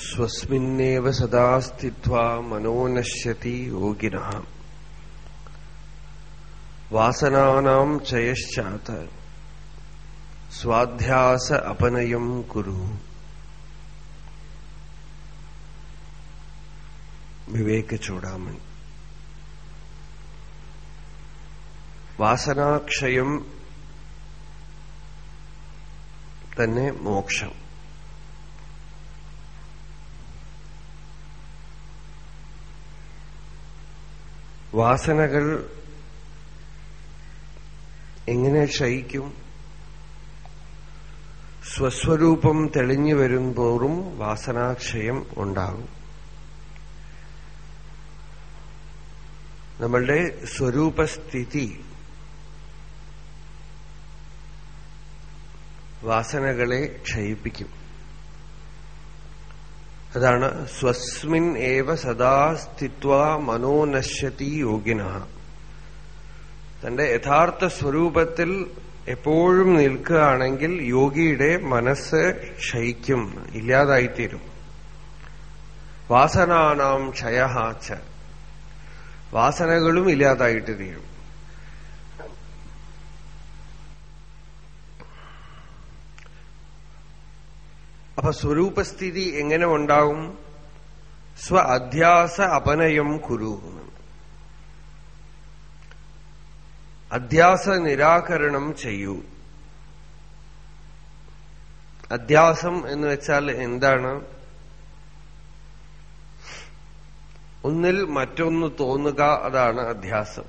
स्वस्मिन्नेव सदा स्थित्वा मनो नश्यति योगिनः वासनानाम् चयश्चात स्वाध्यास अपनयम् कुरु വിവേകചൂടാമണി വാസനാക്ഷയം തന്നെ മോക്ഷം വാസനകൾ എങ്ങനെ ക്ഷയിക്കും? സ്വസ്വരൂപം തെളിഞ്ഞു വരുമ്പോറും വാസനാക്ഷയം ഉണ്ടാകും. നമ്മളുടെ സ്വരൂപസ്ഥിതി വാസനകളെ ക്ഷയിപ്പിക്കും. അതാണ് സ്വസ്മിൻ ഏവ സദാ സ്ഥിത്വ മനോനശ്യതി യോഗിന. തന്റെ യഥാർത്ഥ സ്വരൂപത്തിൽ എപ്പോഴും നിൽക്കുകയാണെങ്കിൽ യോഗിയുടെ മനസ്സ് ക്ഷയിക്കും ഇല്ലാതായിത്തീരും. വാസനാനാം ക്ഷയഹാച്ച വാസനകളും ഇല്ലാതായിട്ട് തീരും. അപ്പൊ സ്വരൂപസ്ഥിതി എങ്ങനെ ഉണ്ടാവും? സ്വ അധ്യാസ അപനയം കുരു അധ്യാസ നിരാകരണം ചെയ്യൂ. അധ്യാസം എന്ന് വെച്ചാൽ എന്താണ്? ഒന്നിൽ മറ്റൊന്ന് തോന്നുക അതാണ് അധ്യാസം.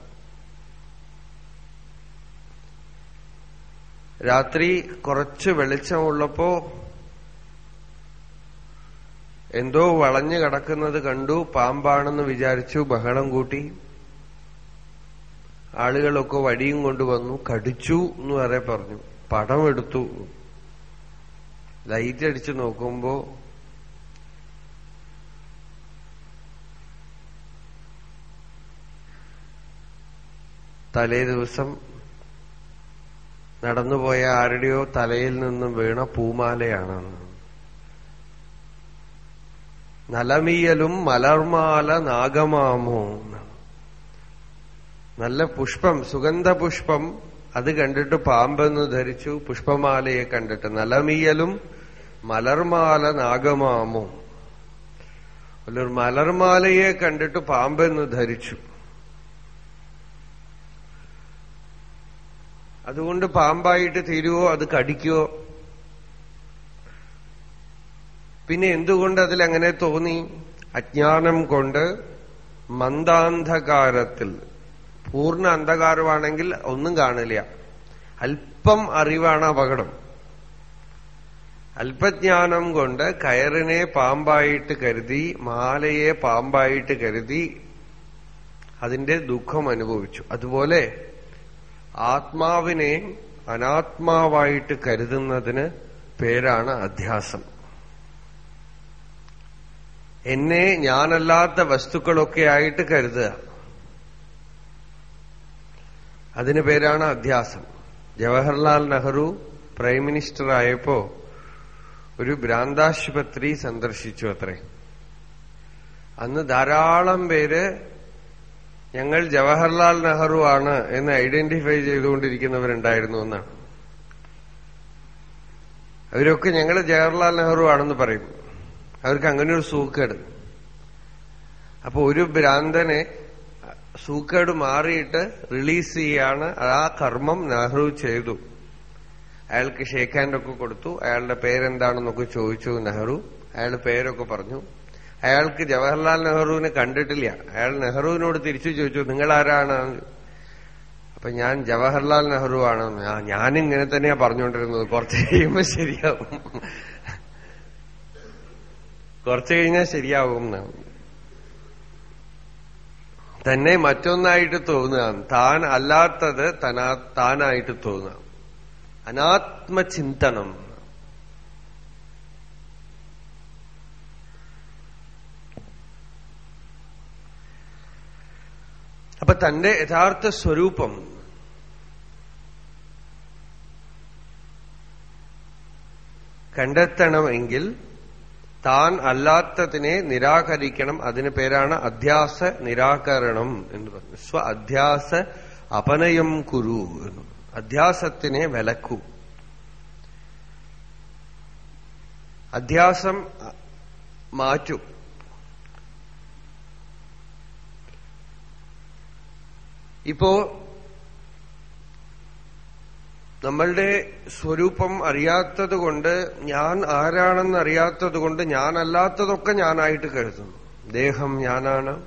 രാത്രി കുറച്ച് വെളിച്ചമുള്ളപ്പോ എന്തോ വളഞ്ഞു കിടക്കുന്നത് കണ്ടു പാമ്പാണെന്ന് വിചാരിച്ചു ബഹളം കൂട്ടി. ആളുകളൊക്കെ വടിയും കൊണ്ടുവന്നു കടിച്ചു എന്ന് വരെ പറഞ്ഞു. പടം എടുത്തു. ലൈറ്റ് അടിച്ചു നോക്കുമ്പോ തലേ ദിവസം നടന്നുപോയ ആരുടെയോ തലയിൽ നിന്നും വീണ പൂമാലയാണെന്ന്. നലമിയലും മലർമാല നാഗമാമോ നല്ല പുഷ്പം സുഗന്ധപുഷ്പം അത് കണ്ടിട്ട് പാമ്പെന്ന് ധരിച്ചു പുഷ്പമാലയെ കണ്ടിട്ട്. നലമിയലും മലർമാല നാഗമാമോ. ഒരു മലർമാലയെ കണ്ടിട്ട് പാമ്പെന്ന് ധരിച്ചു. അതുകൊണ്ട് പാമ്പായിട്ട് തീരുവോ അത് കടിക്കുവോ? പിന്നെ എന്തുകൊണ്ട് അതിലങ്ങനെ തോന്നി? അജ്ഞാനം കൊണ്ട് മന്ദാന്ധകാരത്തിൽ പൂർണ അന്ധകാരമാണെങ്കിൽ ഒന്നും കാണില്ല. അല്പം അറിവാണ് അപകടം. അല്പജ്ഞാനം കൊണ്ട് കയറിനെ പാമ്പായിട്ട് കരുതി മാലയെ പാമ്പായിട്ട് കരുതി അതിന്റെ ദുഃഖം അനുഭവിച്ചു. അതുപോലെ ആത്മാവിനെ അനാത്മാവായിട്ട് കരുതുന്നതിന് പേരാണ് അധ്യാസം. എന്നെ ഞാനല്ലാത്ത വസ്തുക്കളൊക്കെ ആയിട്ട് കരുതുക. അതിന് പേരാണ് അധ്യാസം. ജവഹർലാൽ നെഹ്റു പ്രൈം മിനിസ്റ്റർ ആയപ്പോ ഒരു ഭ്രാന്താശുപത്രി സന്ദർശിച്ചു അത്രേ. അന്ന് ധാരാളം പേര് ഞങ്ങൾ ജവഹർലാൽ നെഹ്റു ആണ് എന്ന് ഐഡന്റിഫൈ ചെയ്തുകൊണ്ടിരിക്കുന്നവരുണ്ടായിരുന്നു എന്നാണ്. അവരൊക്കെ ഞങ്ങൾ ജവഹർലാൽ നെഹ്റു ആണെന്ന് പറയും. അവർക്ക് അങ്ങനെ ഒരു സൂക്കേട്. അപ്പൊ ഒരു ഭ്രാന്തനെ സൂക്കേട് മാറിയിട്ട് റിലീസ് ചെയ്യാണ് ആ കർമ്മം നെഹ്റു ചെയ്തു. അയാൾക്ക് ഷേക്ക് ഹാൻഡ് ഒക്കെ കൊടുത്തു. അയാളുടെ പേരെന്താണെന്നൊക്കെ ചോദിച്ചു നെഹ്റു. അയാളുടെ പേരൊക്കെ പറഞ്ഞു. അയാൾക്ക് ജവഹർലാൽ നെഹ്റുവിനെ കണ്ടിട്ടില്ല. അയാൾ നെഹ്റുവിനോട് തിരിച്ചു ചോദിച്ചു നിങ്ങൾ ആരാണ് അപ്പൊ ഞാൻ ജവഹർലാൽ നെഹ്റു ആണ് ഞാനിങ്ങനെ തന്നെയാ പറഞ്ഞുകൊണ്ടിരുന്നത്. കുറച്ച് കഴിയുമ്പോ ശരിയാവും. കുറച്ചു കഴിഞ്ഞാൽ ശരിയാവും തന്നെ മറ്റൊന്നായിട്ട് തോന്നുക താൻ അല്ലാത്തത് തനാ താനായിട്ട് തോന്നുക. അനാത്മചിന്തനം. അപ്പൊ തന്റെ യഥാർത്ഥ സ്വരൂപം. കണ്ടെത്തണമെങ്കിൽ താൻ അല്ലാത്തതിനെ നിരാകരിക്കണം. അതിന് പേരാണ് അധ്യാസ നിരാകരണം എന്ന് പറഞ്ഞു. സ്വ അധ്യാസ അപനയം കുരു എന്ന്. അധ്യാസത്തിനെ വിലക്കൂ. അധ്യാസം മാറ്റൂ. ഇപ്പോ നമ്മളുടെ സ്വരൂപം അറിയാത്തതുകൊണ്ട് ഞാൻ ആരാണെന്ന് അറിയാത്തത് കൊണ്ട് ഞാനല്ലാത്തതൊക്കെ ഞാനായിട്ട് കരുതുന്നു. ദേഹം ഞാനാണ്.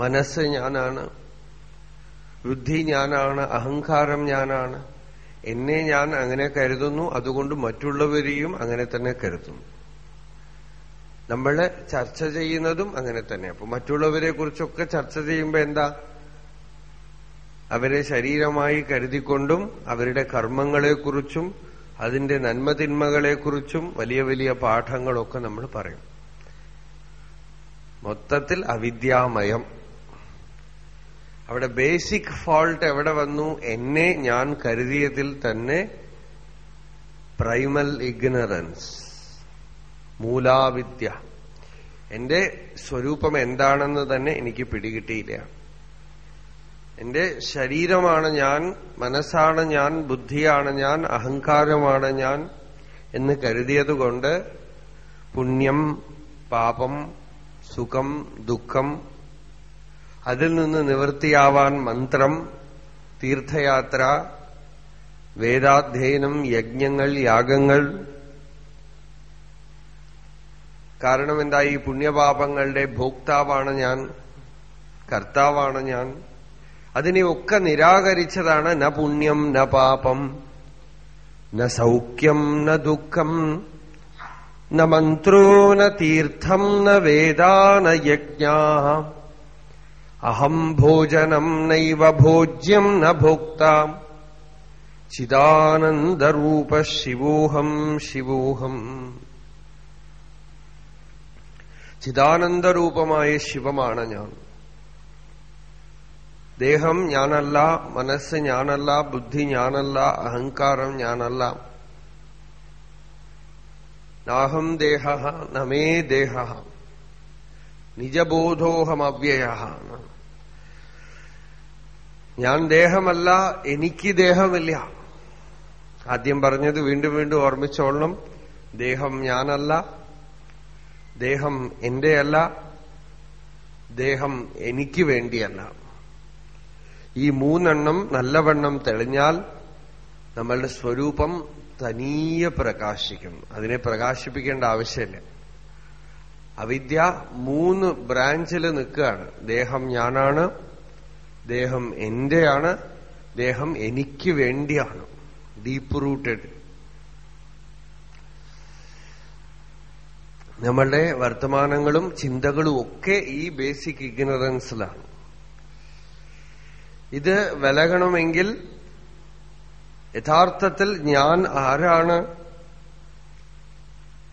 മനസ്സ് ഞാനാണ്. ബുദ്ധി ഞാനാണ്. അഹങ്കാരം ഞാനാണ്. എന്നെ ഞാൻ അങ്ങനെ കരുതുന്നു. അതുകൊണ്ട് മറ്റുള്ളവരെയും അങ്ങനെ തന്നെ കരുതുന്നു. നമ്മൾ ചർച്ച ചെയ്യുന്നതും അങ്ങനെ തന്നെ അപ്പൊ മറ്റുള്ളവരെ കുറിച്ചൊക്കെ ചർച്ച ചെയ്യുമ്പോ എന്താ? അവരെ ശരീരമായി കരുതിക്കൊണ്ടും അവരുടെ കർമ്മങ്ങളെക്കുറിച്ചും അതിന്റെ നന്മതിന്മകളെക്കുറിച്ചും വലിയ വലിയ പാഠങ്ങളൊക്കെ നമ്മൾ പറയും. മൊത്തത്തിൽ അവിദ്യാമയം. അവിടെ ബേസിക് ഫോൾട്ട് എവിടെ വന്നു എന്നെ ഞാൻ കരുതിയതിൽ തന്നെ പ്രൈമൽ ഇഗ്നറൻസ് മൂലാവിദ്യ. എന്റെ സ്വരൂപം എന്താണെന്ന് തന്നെ എനിക്ക് പിടികിട്ടിയില്ല. എന്റെ ശരീരമാണ് ഞാൻ മനസ്സാണ് ഞാൻ ബുദ്ധിയാണ് ഞാൻ അഹങ്കാരമാണ് ഞാൻ എന്ന് കരുതിയതുകൊണ്ട് പുണ്യം പാപം സുഖം ദുഃഖം അതിൽ നിന്ന് നിവൃത്തിയാവാൻ മന്ത്രം തീർത്ഥയാത്ര വേദാധ്യയനം യജ്ഞങ്ങൾ യാഗങ്ങൾ. കാരണം എന്താ ഈ പുണ്യപാപങ്ങളുടെ ഭോക്താവാണ് ഞാൻ കർത്താവാണ് ഞാൻ. അതിനെയൊക്കെ നിരാകരിച്ചതാണ് ന പുണ്യം ന പാപം. ന സൗഖ്യം ന ദുഃഖം ന മന്ത്രോ ന തീർത്ഥം ന വേദാ ന യജ്ഞാ അഹം ഭോജനം നൈവ ഭോജ്യം ന ഭോക്ത. ചിദാനന്ദരൂപ ശിവോഹം ശിവോഹം. ചിദാനന്ദരൂപമായ ശിവമാണ് ഞാൻ. ദേഹം ഞാനല്ല മനസ്സ് ഞാനല്ല ബുദ്ധി ഞാനല്ല അഹങ്കാരം ഞാനല്ല. നാഹം ദേഹ നമേ ദേഹ. നിജബോധോഹമവ്യയ ഞാൻ ദേഹമല്ല എനിക്ക് ദേഹമില്ല. ആദ്യം പറഞ്ഞത് വീണ്ടും വീണ്ടും ഓർമ്മിച്ചോളണം. ദേഹം ഞാനല്ല. ദേഹം എന്റെയല്ല. ദേഹം എനിക്ക് വേണ്ടിയല്ല. ഈ മൂന്നെണ്ണം നല്ലവണ്ണം തെളിഞ്ഞാൽ നമ്മളുടെ സ്വരൂപം തനിയെ പ്രകാശിക്കും. അതിനെ പ്രകാശിപ്പിക്കേണ്ട ആവശ്യമില്ല. അവിദ്യ മൂന്ന് ബ്രാഞ്ചിൽ നിൽക്കുകയാണ്. ദേഹം ഞാനാണ് ദേഹം എന്റെയാണ് ദേഹം എനിക്ക് വേണ്ടിയാണ്. ഡീപ്പ് റൂട്ടഡ് നമ്മളുടെ വർത്തമാനങ്ങളും ചിന്തകളും ഒക്കെ ഈ ബേസിക് ഇഗ്നറൻസിലാണ് ഇത് വിലകണമെങ്കിൽ യഥാർത്ഥത്തിൽ ഞാൻ ആരാണ്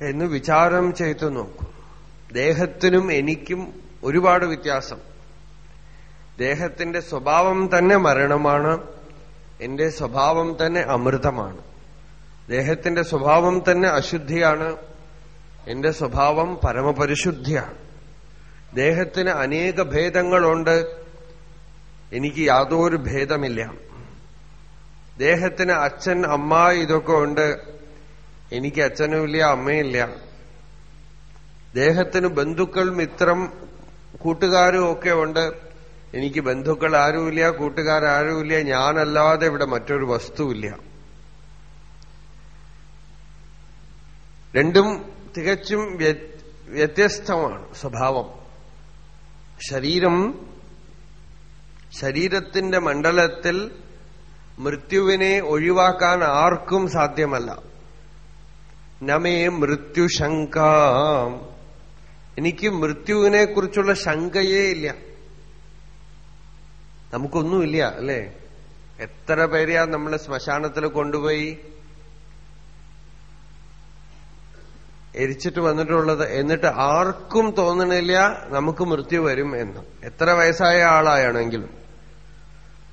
എന്ന് വിചാരം ചെയ്തു നോക്കും. ദേഹത്തിനും എനിക്കും ഒരുപാട് വ്യത്യാസം. ദേഹത്തിന്റെ സ്വഭാവം തന്നെ മരണമാണ് എന്റെ സ്വഭാവം തന്നെ അമൃതമാണ്. ദേഹത്തിന്റെ സ്വഭാവം തന്നെ അശുദ്ധിയാണ് എന്റെ സ്വഭാവം പരമപരിശുദ്ധിയാണ്. ദേഹത്തിന് അനേക ഭേദങ്ങളുണ്ട് എനിക്ക് യാതൊരു ഭേദമില്ല. ദേഹത്തിന് അച്ഛൻ അമ്മ ഇതൊക്കെ ഉണ്ട്. എനിക്ക് അച്ഛനുമില്ല അമ്മയില്ല ദേഹത്തിന് ബന്ധുക്കൾ മിത്രം കൂട്ടുകാരും ഒക്കെ ഉണ്ട്. എനിക്ക് ബന്ധുക്കൾ ആരുമില്ല കൂട്ടുകാരാരുമില്ല ഞാനല്ലാതെ ഇവിടെ മറ്റൊരു വസ്തുവില്ല രണ്ടും തികച്ചും വ്യത്യസ്തമാണ് സ്വഭാവം. ശരീരം ശരീരത്തിന്റെ മണ്ഡലത്തിൽ മൃത്യുവിനെ ഒഴിവാക്കാൻ ആർക്കും സാധ്യമല്ല. നമേ മൃത്യുശങ്ക എനിക്ക് മൃത്യുവിനെ കുറിച്ചുള്ള ശങ്കയേ ഇല്ല. നമുക്കൊന്നുമില്ല അല്ലേ? എത്ര പേരെയാ നമ്മൾ ശ്മശാനത്തിൽ കൊണ്ടുപോയി എരിച്ചിട്ട് വന്നിട്ടുള്ളത്? എന്നിട്ട് ആർക്കും തോന്നണില്ല നമുക്ക് മൃത്യു വരും എന്ന്. എത്ര വയസ്സായ ആളായാണെങ്കിലും.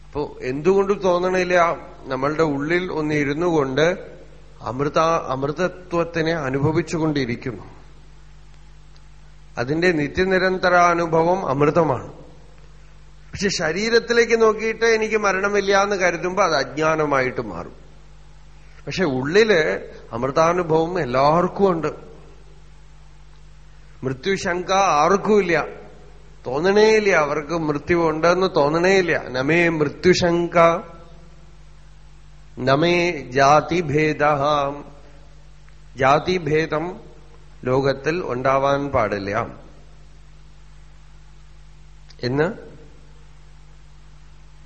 അപ്പോ എന്തുകൊണ്ട് തോന്നണില്ല? നമ്മളുടെ ഉള്ളിൽ ഒന്ന് ഇരുന്നു കൊണ്ട് അമൃത അമൃതത്വത്തിനെ അനുഭവിച്ചുകൊണ്ടിരിക്കുന്നു. അതിന്റെ നിത്യനിരന്തരാനുഭവം അമൃതമാണ്. പക്ഷെ ശരീരത്തിലേക്ക് നോക്കിയിട്ട് എനിക്ക് മരണമില്ല എന്ന് കരുതുമ്പോൾ അത് അജ്ഞാനമായിട്ട് മാറും. പക്ഷെ ഉള്ളിൽ അമൃതാനുഭവം എല്ലാവർക്കും ഉണ്ട് മൃത്യുശങ്ക ആർക്കുമില്ല. തോന്നണേയില്ല. അവർക്ക് മൃത്യു ഉണ്ടെന്ന് തോന്നണേയില്ല. നമേ മൃത്യുശങ്ക നമേ ജാതിഭേദ ജാതിഭേദം ലോകത്തിൽ ഉണ്ടാവാൻ പാടില്ല. എന്ന്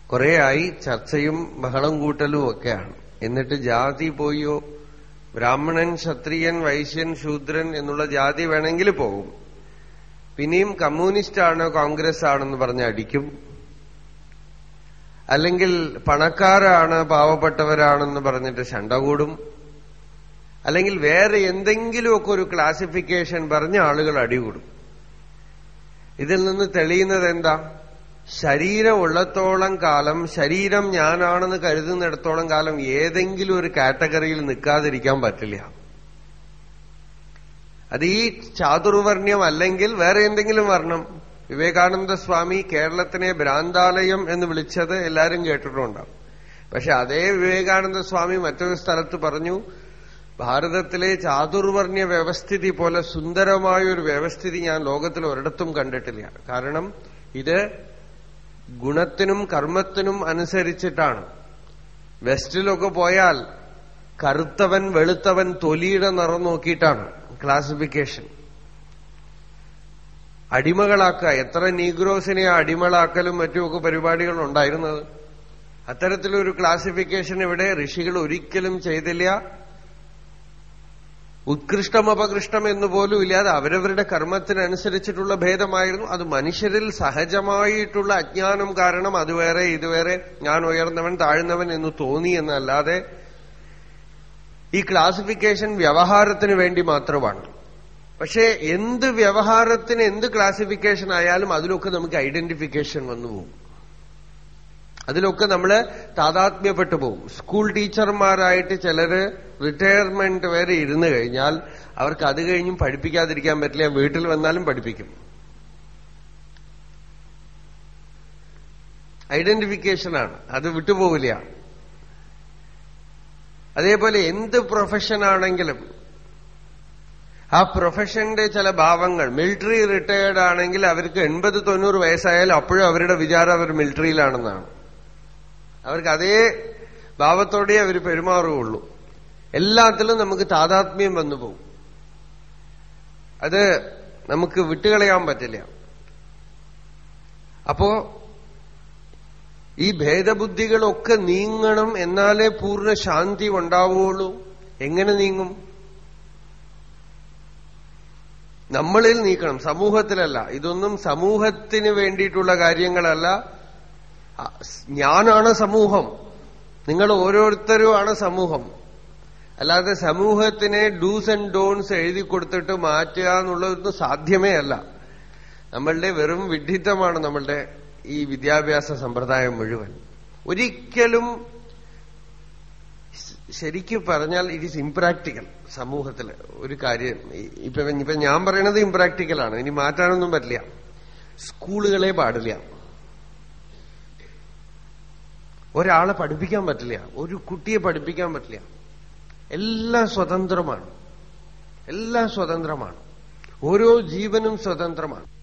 കുറേയായി ചർച്ചയും ബഹളം കൂട്ടലും ഒക്കെയാണ്. എന്നിട്ട് ജാതി പോയോ? ബ്രാഹ്മണൻ ക്ഷത്രിയൻ വൈശ്യൻ ശൂദ്രൻ എന്നുള്ള ജാതി വേണമെങ്കിൽ പോകും. പിന്നെയും കമ്മ്യൂണിസ്റ്റ് കോൺഗ്രസ് ആണെന്ന് പറഞ്ഞ് അടിക്കും. അല്ലെങ്കിൽ പണക്കാരാണ് പാവപ്പെട്ടവരാണെന്ന് പറഞ്ഞിട്ട് ശണ്ട കൂടും. അല്ലെങ്കിൽ വേറെ എന്തെങ്കിലുമൊക്കെ ഒരു ക്ലാസിഫിക്കേഷൻ പറഞ്ഞ് ആളുകൾ അടികൂടും ഇതിൽ നിന്ന് തെളിയുന്നത് എന്താ? ശരീരം ഉള്ളത്തോളം കാലം ശരീരം ഞാനാണെന്ന് കരുതുന്നിടത്തോളം കാലം ഏതെങ്കിലും ഒരു കാറ്റഗറിയിൽ നിൽക്കാതിരിക്കാൻ പറ്റില്ല. അത് ഈ ചാതുർവർണ്യം അല്ലെങ്കിൽ വേറെ എന്തെങ്കിലും വർണം. വിവേകാനന്ദ സ്വാമി കേരളത്തിനെ ഭ്രാന്താലയം എന്ന് വിളിച്ചത് എല്ലാവരും കേട്ടിട്ടുണ്ടാവും. പക്ഷെ അതേ വിവേകാനന്ദ സ്വാമി മറ്റൊരു സ്ഥലത്ത് പറഞ്ഞു ഭാരതത്തിലെ ചാതുർവർണ്യ വ്യവസ്ഥിതി പോലെ സുന്ദരമായ ഒരു വ്യവസ്ഥിതി ഞാൻ ലോകത്തിൽ ഒരിടത്തും കണ്ടിട്ടില്ല. കാരണം ഇത് ഗുണത്തിനും കർമ്മത്തിനും അനുസരിച്ചിട്ടാണ്. വെസ്റ്റിലൊക്കെ പോയാൽ കറുത്തവൻ വെളുത്തവൻ തൊലിയുടെ നിറം നോക്കിയിട്ടാണ്. ക്ലാസിഫിക്കേഷൻ അടിമകളാക്കുക. എത്ര നീഗ്രോസിനെ അടിമകളാക്കലും മറ്റുമൊക്കെ പരിപാടികൾ ഉണ്ടായിരുന്നത് അത്തരത്തിലൊരു ക്ലാസിഫിക്കേഷൻ ഇവിടെ ഋഷികൾ ഒരിക്കലും ചെയ്തില്ല. ഉത്കൃഷ്ടം അപകൃഷ്ടം എന്ന് പോലും ഇല്ലാതെ അവരവരുടെ കർമ്മത്തിനനുസരിച്ചിട്ടുള്ള ഭേദമായിരുന്നു. അത് മനുഷ്യരിൽ സഹജമായിട്ടുള്ള അജ്ഞാനം കാരണം അത് വേറെ ഞാൻ ഉയർന്നവൻ താഴ്ന്നവൻ എന്ന് തോന്നി എന്നല്ലാതെ ഈ ക്ലാസിഫിക്കേഷൻ വ്യവഹാരത്തിന് വേണ്ടി മാത്രമാണ്. പക്ഷേ എന്ത് വ്യവഹാരത്തിന് എന്ത് ക്ലാസിഫിക്കേഷൻ ആയാലും അതിലൊക്കെ നമുക്ക് ഐഡന്റിഫിക്കേഷൻ വന്നു പോകും. അതിലൊക്കെ നമ്മൾ താതാത്മ്യപ്പെട്ടു പോകും. സ്കൂൾ ടീച്ചർമാരായിട്ട് ചിലര് റിട്ടയർമെന്റ് വരെ ഇരുന്നു കഴിഞ്ഞാൽ അവർക്ക് അത് കഴിഞ്ഞും പഠിപ്പിക്കാതിരിക്കാൻ പറ്റില്ല. വീട്ടിൽ വന്നാലും പഠിപ്പിക്കും. ഐഡന്റിഫിക്കേഷനാണ് അത് വിട്ടുപോകില്ല അതേപോലെ എന്ത് പ്രൊഫഷനാണെങ്കിലും ആ പ്രൊഫഷന്റെ ചില ഭാവങ്ങൾ മിലിറ്ററി റിട്ടയേർഡ് ആണെങ്കിൽ അവർക്ക് എൺപത് തൊണ്ണൂറ് വയസ്സായാലും അപ്പോഴും അവരുടെ വിചാരം അവർ മിലിറ്ററിയിലാണെന്നാണ് അവർക്ക് അതേ ഭാവത്തോടെ അവർ പെരുമാറുകയുള്ളൂ. എല്ലാത്തിലും നമുക്ക് താതാത്മ്യം വന്നു പോകും. അത് നമുക്ക് വിട്ടുകളയാൻ പറ്റില്ല. അപ്പോ ഈ ഭേദബുദ്ധികളൊക്കെ നീങ്ങണം എന്നാലേ പൂർണ ശാന്തി ഉണ്ടാവുകയുള്ളൂ. എങ്ങനെ നീങ്ങും? നമ്മളിൽ നീക്കണം. സമൂഹത്തിലല്ല. ഇതൊന്നും സമൂഹത്തിന് വേണ്ടിയിട്ടുള്ള കാര്യങ്ങളല്ല. ഞാനാണ് സമൂഹം. നിങ്ങൾ ഓരോരുത്തരുമാണ് സമൂഹം. അല്ലാതെ സമൂഹത്തിനെ ഡൂസ് ആൻഡ് ഡോൺസ് എഴുതി കൊടുത്തിട്ട് മാറ്റുക എന്നുള്ളതൊന്നും സാധ്യമേ അല്ല. നമ്മളുടെ വെറും വിഡ്ഢിത്തമാണ് നമ്മളുടെ ഈ വിദ്യാഭ്യാസ സമ്പ്രദായം മുഴുവൻ. ഒരിക്കലും ശരിക്കും പറഞ്ഞാൽ ഇറ്റ് ഈസ് ഇംപ്രാക്ടിക്കൽ സമൂഹത്തിൽ ഒരു കാര്യം. ഇപ്പൊ ഇപ്പൊ ഞാൻ പറയണത് ഇംപ്രാക്ടിക്കലാണ് ഇനി മാറ്റാനൊന്നും പറ്റില്ല. സ്കൂളുകളെ പാടില്ല. ഒരാളെ പഠിപ്പിക്കാൻ പറ്റില്ല. ഒരു കുട്ടിയെ പഠിപ്പിക്കാൻ പറ്റില്ല. എല്ലാം സ്വതന്ത്രമാണ്. എല്ലാം സ്വതന്ത്രമാണ്. ഓരോ ജീവനും സ്വതന്ത്രമാണ്.